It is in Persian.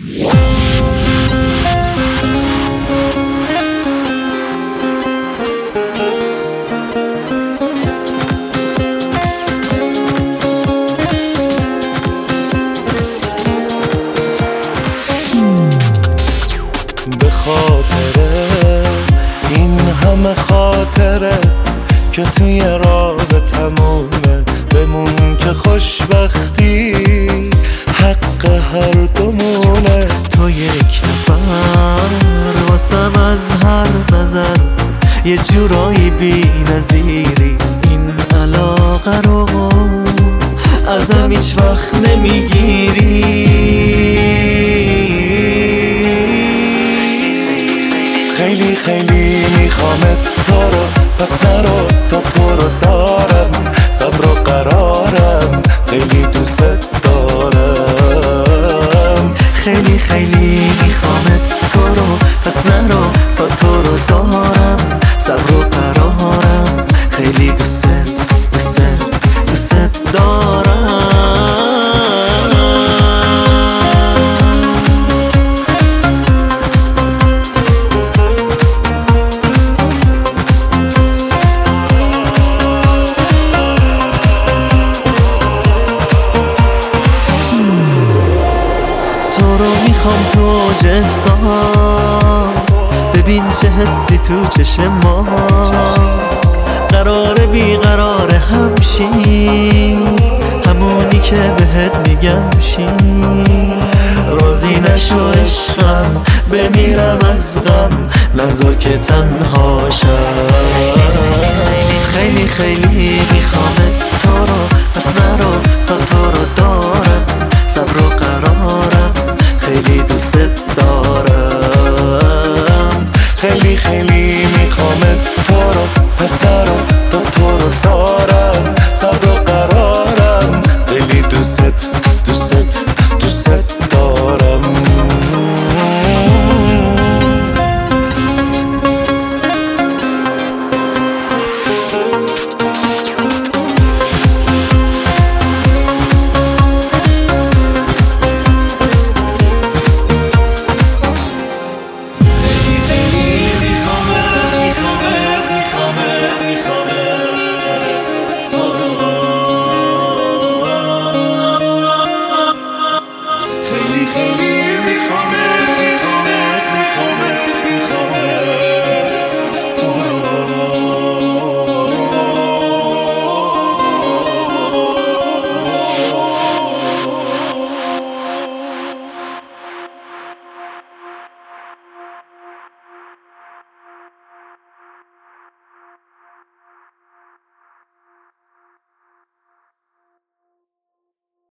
به خاطر این همه خاطره که توی راه هر دومونه تو یک نفر واسم از هر نظر یه جورایی بی نظیری. این علاقه رو ازم هیچ وقت نمی‌گیری. خیلی خیلی میخوامت تو رو پس نرو تا تو رو دارم. تو رو می‌خوام تو اوج احساس. ببین چه حسی تو چشم ماست. قرار بیقرار همشی. همونی که بهت میگم شی. راضی نشو عشقم بمیرم از غم. نزار که تنها شم. خیلی خیلی میخوامت